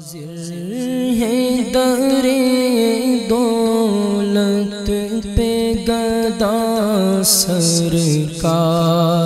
حاضر ہے در دولت پہ گدا سرکار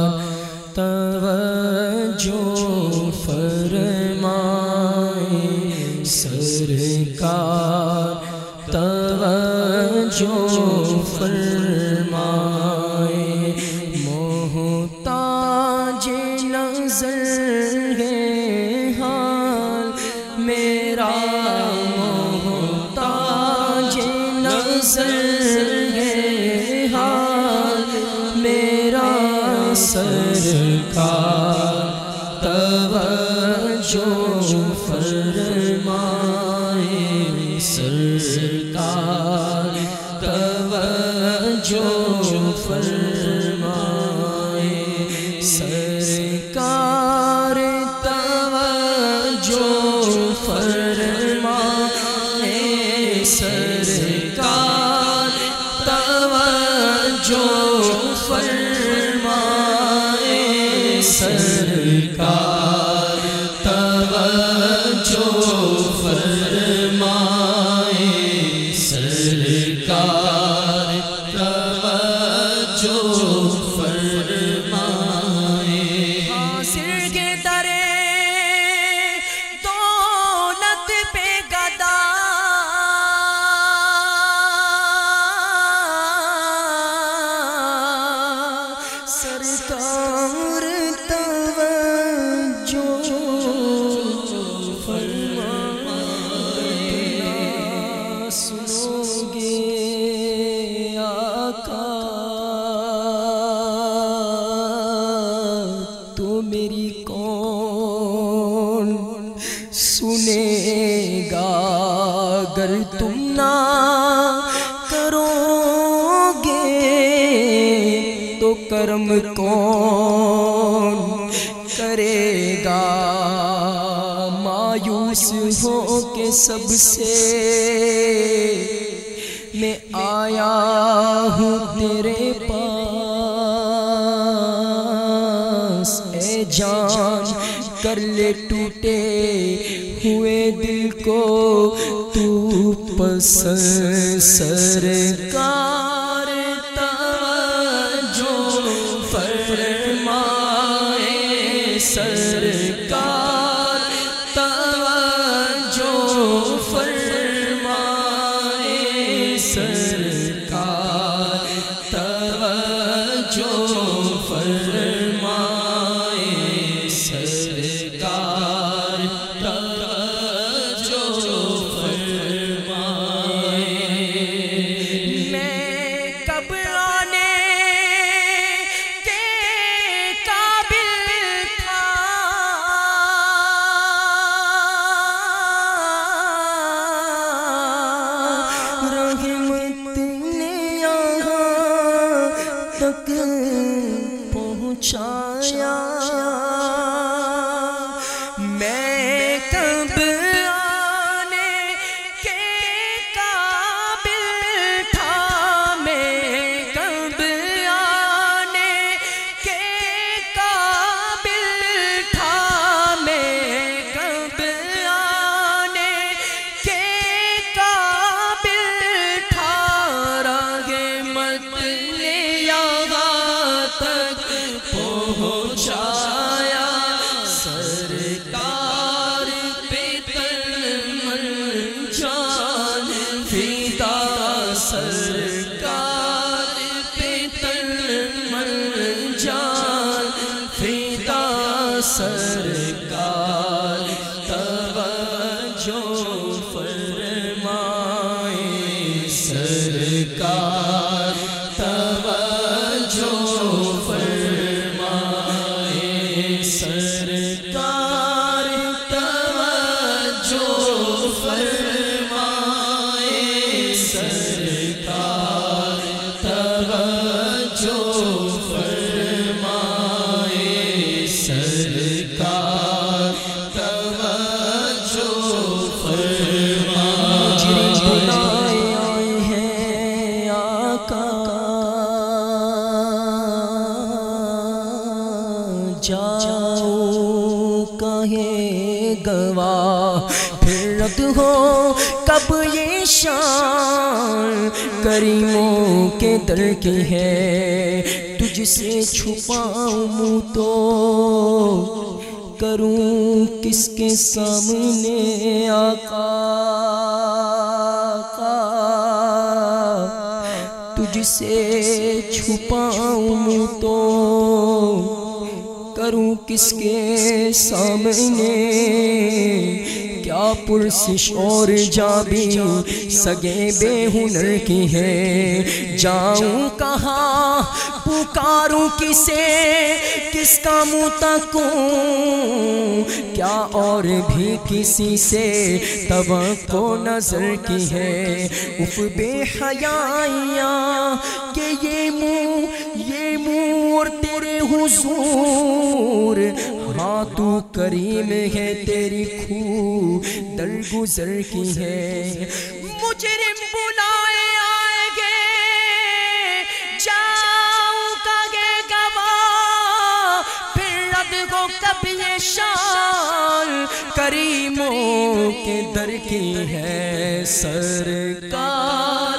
میری کون سنے گا، اگر تم نہ کرو گے تو کرم کون کرے گا؟ مایوس ہو کے سب سے میں آیا ہوں تیرے پسند سرکار جاؤں کہیں گواہ پھر رد ہو کب یہ شان؟ کریموں کے در کی ہے۔ تجھ سے چھپاؤں منہ تو کروں کس کے سامنے آقا؟ تجھ سے چھپاؤں منہ تو کس کے سامنے؟ کیا پرسش اور جا بھی سگے بے ہنر کی ہے؟ جاؤں کہاں پکاروں کسے؟ کس کا منہ تکوں؟ کیا اور بھی کسی سے توقع نظر کی ہے؟ اف بے حیائیاں کہ یہ منہ، یہ مور تیرے حضور ہاں تو کریم ہے تیری خو در گزر کی ہے۔ مجرم بلائے آئے گے جاؤں کا گے گواہ پھر رد کو کب یہ شان کریموں کے در کی ہے سرکار۔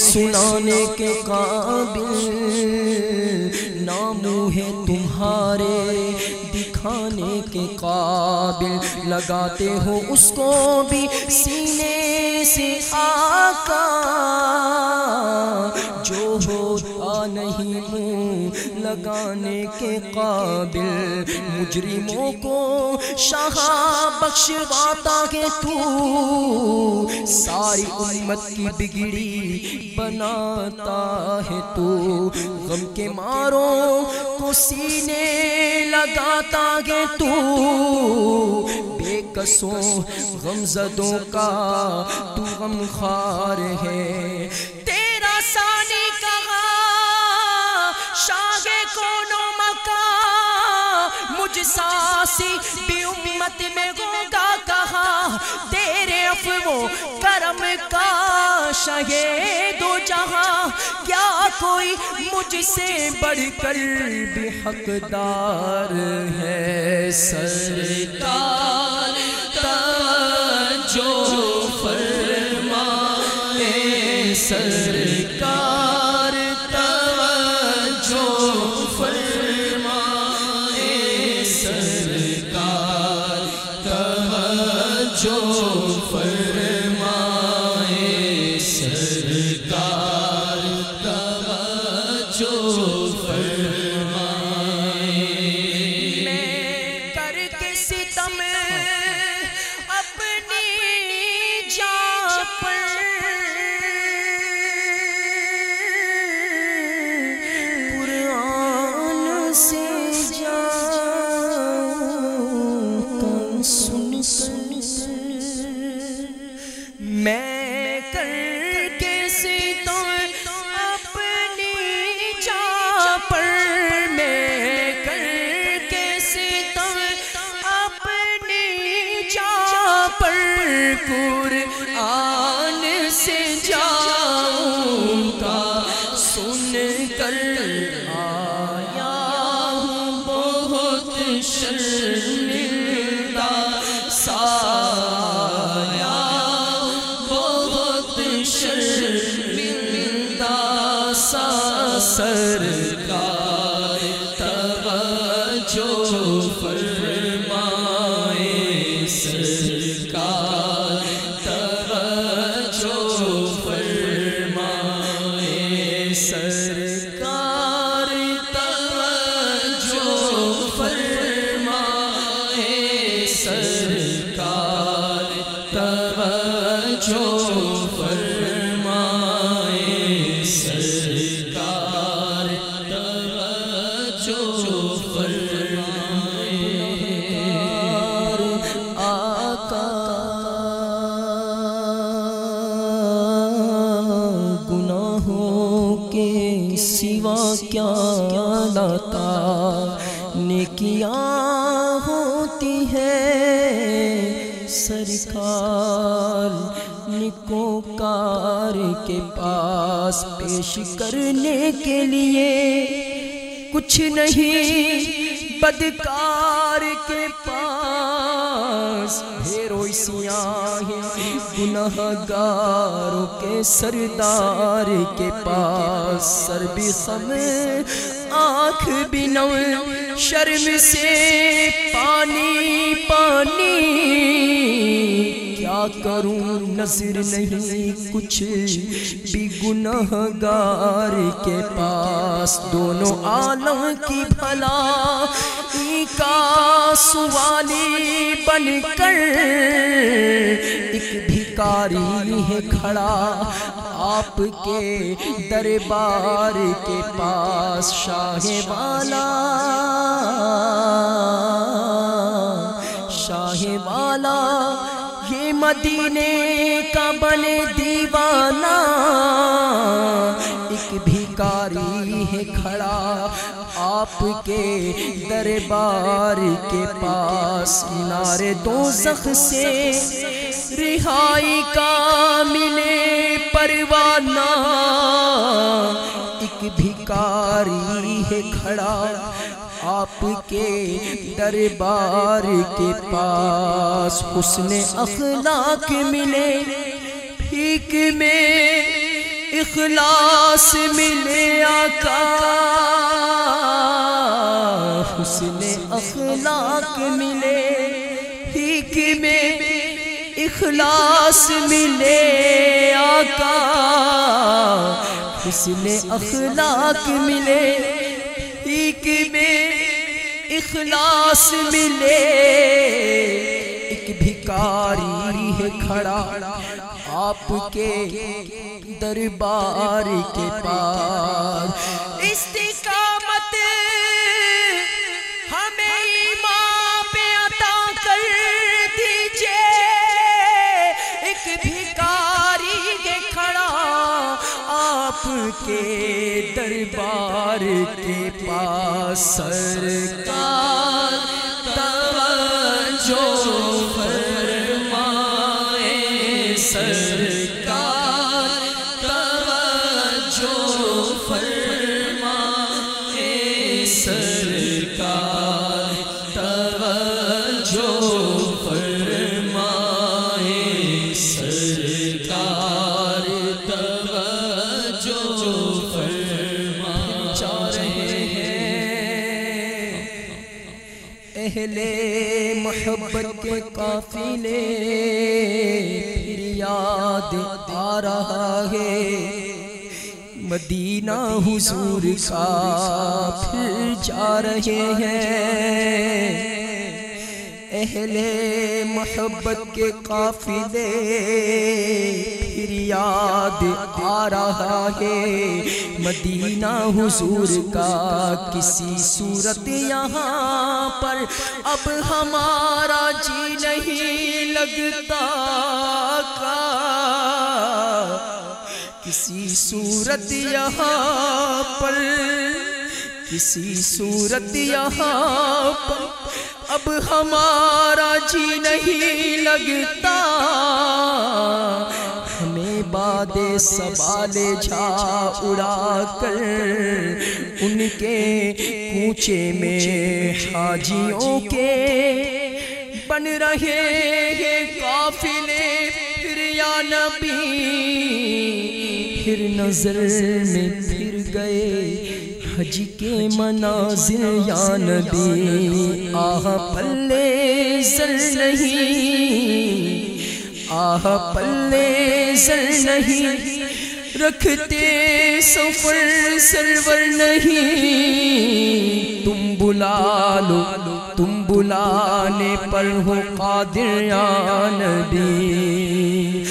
سنانے کے قابل نام ہے تمہارے دکھانے کے قابل لگاتے ہو اس کو بھی سینے سے آقا۔ جو ہوتا نہیں منہ لگانے کے قابل، مجرموں کو شاہ بخشواتا ہے تو ساری امت کی بگڑی بناتا ہے تو۔ غم کے ماروں کو سینے لگاتا ہے تو بے کسوں غم زدوں کا تو غم خار ہے۔ تیرا سانی کہا شاہ کونو مکا مجھ ساسی بھی امت میں ہوگا کہا تیرے افو کرم کا شہید و جہاں کوئی مجھ سے بڑھ کر بھی حقدار ہے سرکار توجہ فرمائے سرکار توجہ پاس پیش کرنے کے لیے کچھ نہیں، بدکار کے پاس گناہ گاروں کے سردار کے پاس سر بھی خم، آنکھ بھی نو شرم سے پانی پانی کروں، نظر نہیں، کچھ بھی گناہ گار کے پاس۔ دونوں عالم کی بھلا کا سوالی بن کر ایک بھکاری ہے کھڑا آپ کے دربار کے پاس۔ شاہ والا شاہ والا مدینے کا بنے دیوانہ ایک بھیکاری ہے کھڑا آپ کے دربار کے پاس نارے دوزخ سے رہائی کا ملے پروانہ ایک بھیکاری ہے کھڑا آپ کے دربار کے پاس حسن اخلاق ملے بھیک میں اخلاص ملے آقا۔ حسن اخلاق ملے بھیک میں اخلاص ملے آقا۔ حسن اخلاق ملے میں اخلاص ملے۔ ایک بھکاری ہے کھڑا آپ کے دربار کے پاس۔ کے دربار کے پاس سرکار توجہ فرمائے سرکار قافلے پھر یاد آ رہا ہے۔ مدینہ حضور کا پھر جا رہے ہیں۔ اہل محبت کے قافلے، پھر یاد آ رہا ہے مدینہ حضور کا کسی صورت یہاں پر۔ اب ہمارا جی نہیں لگتا کا۔ کسی صورت یہاں پر، کسی صورت یہاں پر۔ اب ہمارا جی نہیں لگتا۔ ہمیں باد سوال جھا اڑا کر۔ ان کے کوچے میں حاجیوں کے بن رہے ہیں قافلے۔ پھر یا نبی، پھر نظر میں پھر گئے۔ حج کے مناظر یا نبی آہ پلے زر نہیں آہ پلے زر نہیں، رکھتے سفر سرور نہیں۔ تم بلا لو، تم بلانے پر ہو قادر یا نبی۔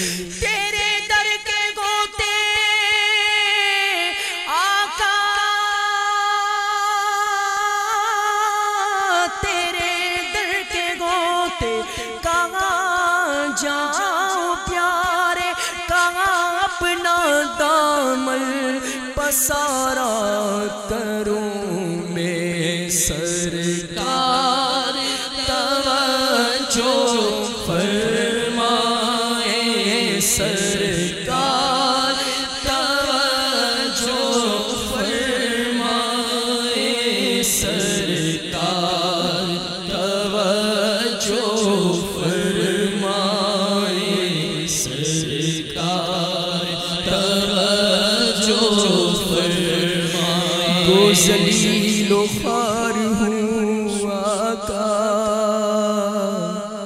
ذلیل و خوار ہوں آقا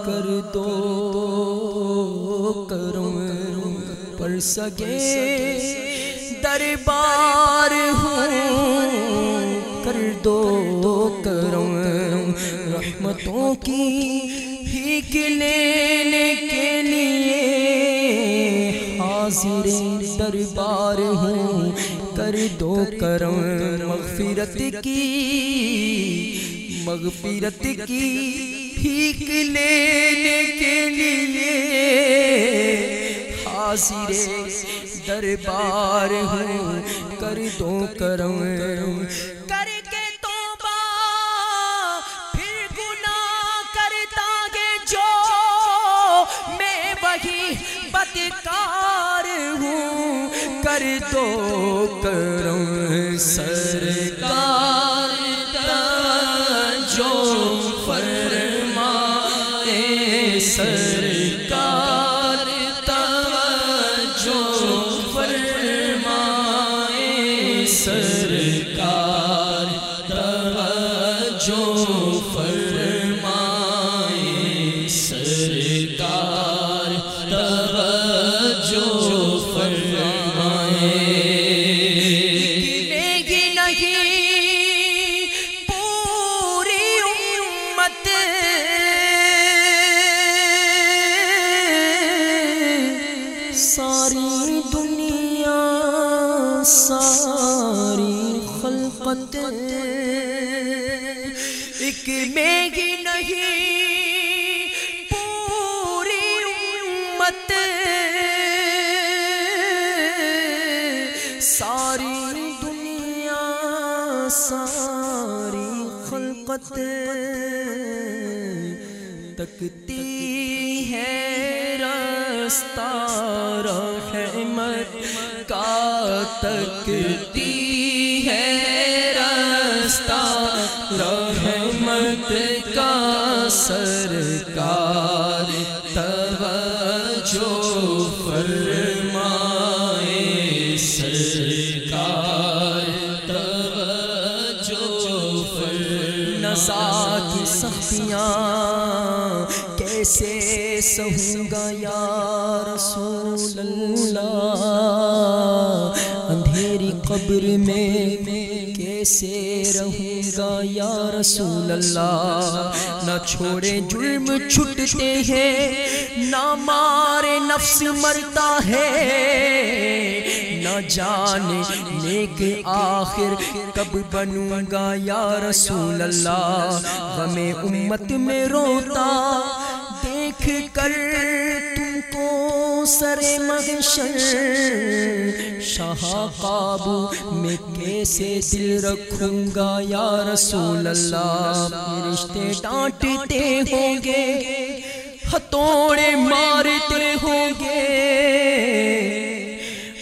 کر دو کرم پر سگے دربار ہوں۔ کر دو کرم۔ رحمتوں کی ہیک لینے کے لیے حاضر دربار ہوں۔ کر دو کرم، مغفرت کی مغفرت کی پھیک لینے کے لیے حاضر دربار ہوں، کر دو کرم کر دو کرم سرکار ساری دنیا، ساری خلقت تکتی ہے، رستہ رحمت کا تکتی ہے، رستہ، رحمت کا سرکار قبر میں کیسے رہوں گا یا رسول اللہ؟ نہ چھوڑے جرم چھٹتے ہیں، نہ مارے نفس مرتا ہے، نہ جانے نیک آخر کب بنوں گا یا رسول اللہ؟ غم امت میں روتا، دیکھ کر سر محشر، شاہ قابو میں کیسے دل رکھوں گا یا رسول اللہ؟ رشتے ڈانٹتے ہوں گے، ہتھوڑے مارتے ہوں گے۔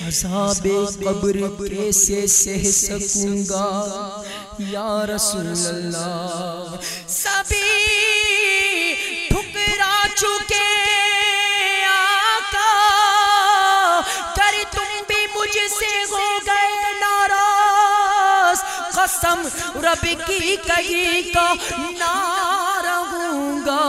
عذاب قبر کیسے سہ سکوں گا یا رسول اللہ؟ سبھی قسم رب کی کہیں کا نہ رہوں گا۔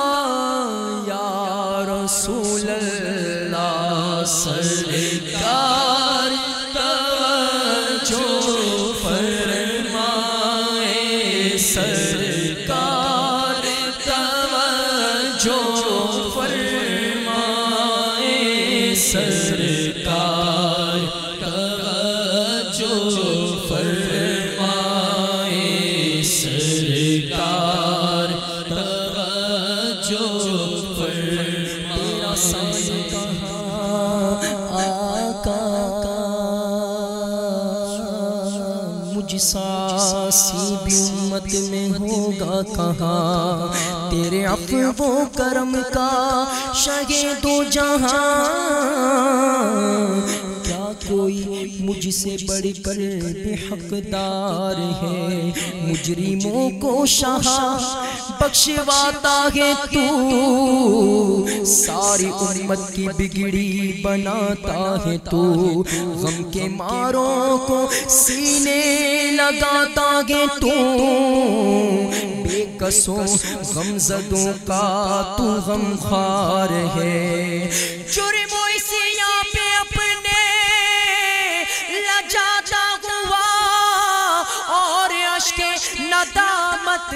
یا رسول اللہ سرکار توجہ۔ کہاں؟ تیرے عفو و کرم کا شہید و جہاں۔ کوئی مجھ سے بڑھ کر بے حقدار ہے۔ مجرموں کو شاہ بخشواتا ہے تو۔ ساری امت کی بگڑی بناتا ہے تو۔ غم کے ماروں کو سینے لگاتا ہے تو۔ بے کسوں غم زدوں کا تو غم خار ہے۔ جرم ندامت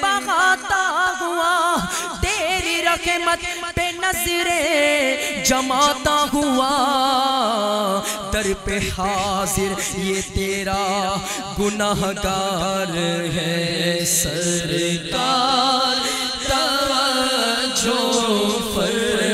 بغاتا ہوا، تیری رحمت پہ نظریں جماتا ہوا۔ در پہ حاضر یہ تیرا گناہ گار ہے۔ سرکار، توجہ فرما۔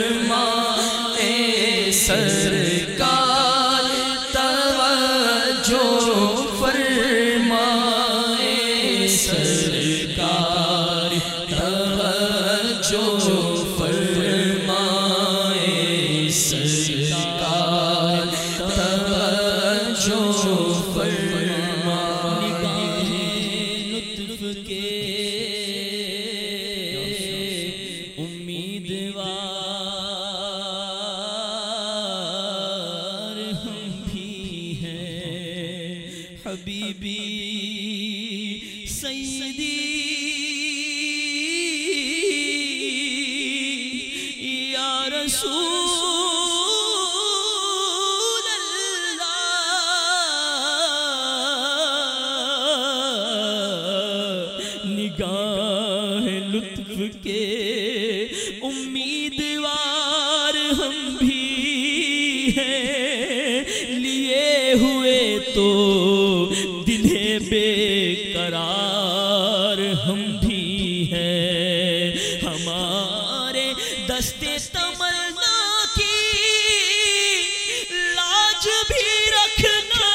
دستے تمنا کی لاج بھی رکھنا۔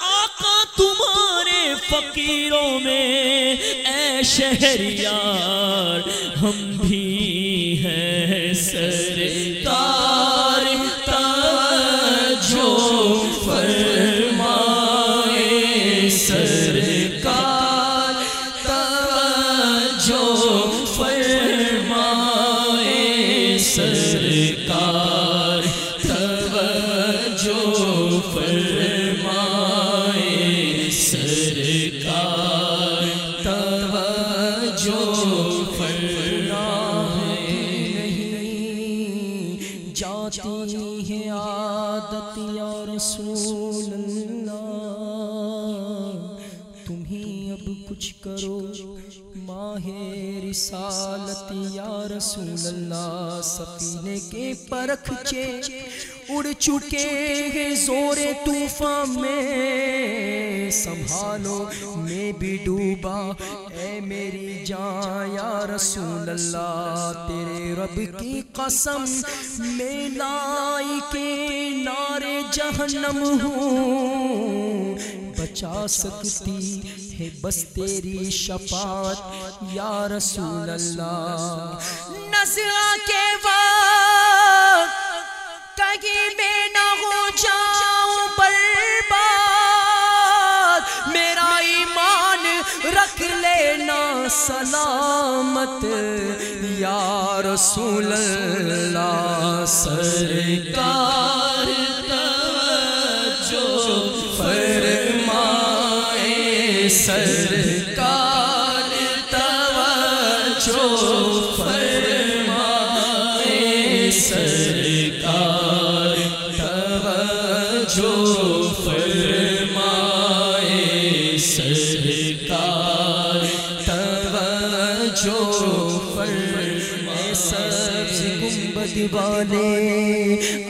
آقا تمہارے فقیروں میں، اے شہریار، ہم بھی ہیں سر رسالت یا رسول اللہ، سفینے کے پرکھچے اڑ چکے ہیں زور طوفان میں۔ سنبھالو، میں بھی ڈوبا۔ اے میری جان، یا رسول اللہ، تیرے رب کی قسم، میں لائی کے نارے جہنم ہوں۔ بچا سکتی ہے، بس تیری شفاعت، یا رسول اللہ۔ نظرہ کے وقت کہیں میں نہ ہو جاؤں، برباد۔ میرا ایمان رکھ لینا سلامت۔ یا رسول اللہ، سرکار۔ سرکار توجہ فرمائے سرکار توجہ فرمائے سرکار توجہ فرمائے۔ سبز گنبد والے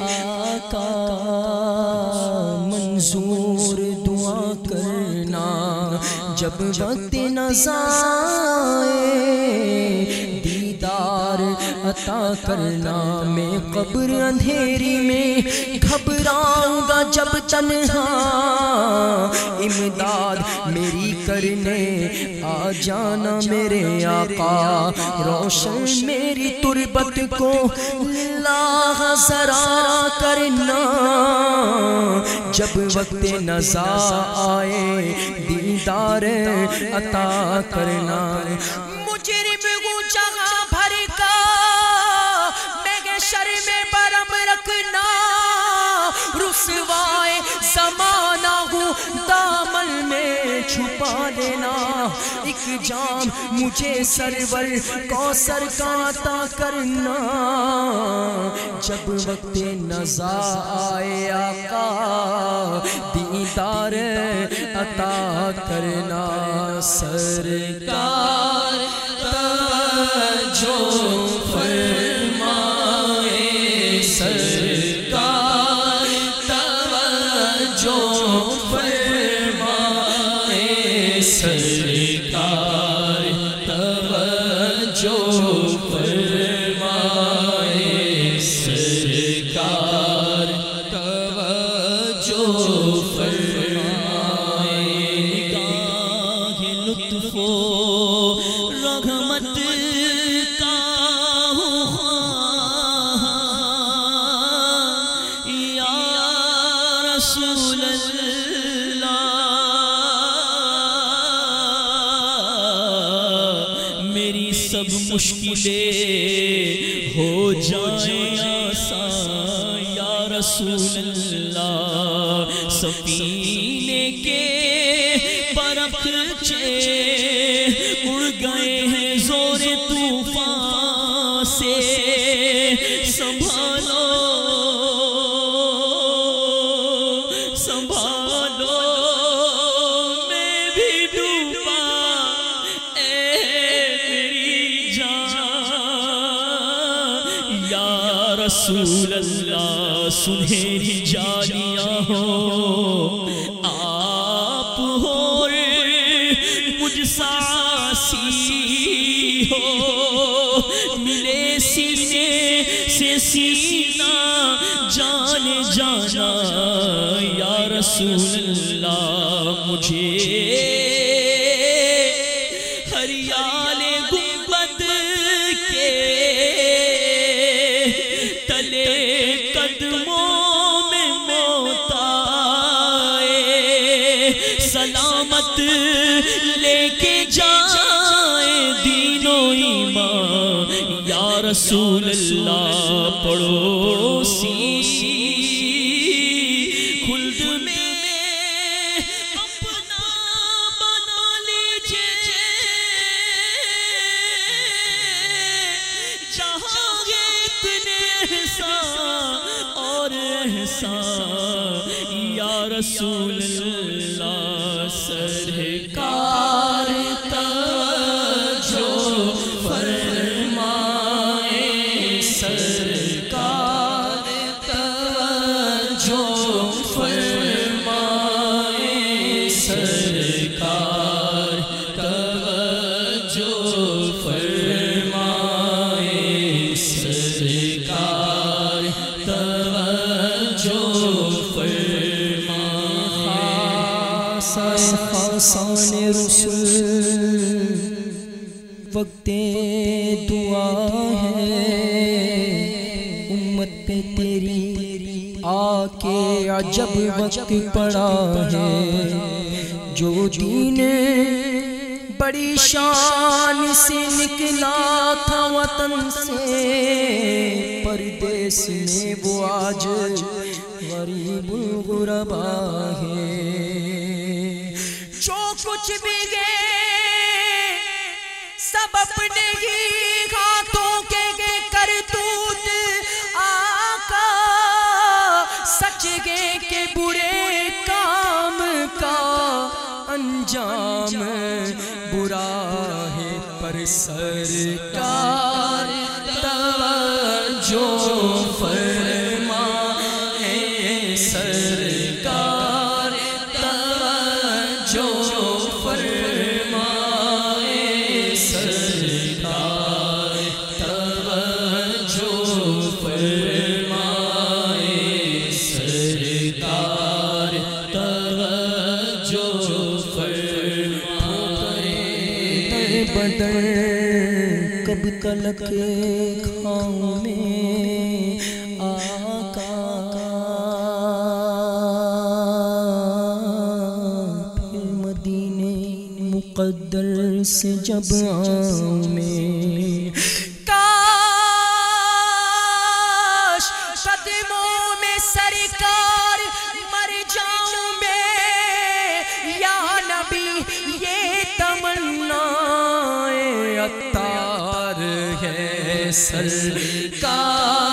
آقا جب وقت نظائے دیدار عطا کرنا میں قبر اندھیری میں گھبراؤں گا جب تنہا۔ امداد میری کرنے، آ جانا میرے آقا۔ روشن میری تربت کو اللہ ذرا کرنا۔ جب وقت نزا آئے دیدار عطا کرنا۔ دامن میں چھپا لینا۔ ایک جام مجھے سرور کوثر کا عطا کرنا۔ جب وقت نزا آئے آقا دیدار عطا کرنا۔ سرکار، توجہ۔ جانا، یا رسول اللہ، مجھے ہریال گنبد کے تلے قدموں میں موت آئے، سلامت لے کے جائیں دین و ایمان، یا رسول اللہ پڑوسی رسول اللہ سرکار وقت دعا ہے۔ امت پہ تیری آ کے عجب وقت پڑا ہے۔ جو دین بڑی شان سے نکلا تھا وطن سے۔ پردیس میں وہ آج غریب الغربا ہے۔ جو کچھ بھی پر کب کے کھاؤں میں آقا پھر مدینے مقدر سے جب آؤں میں سرکار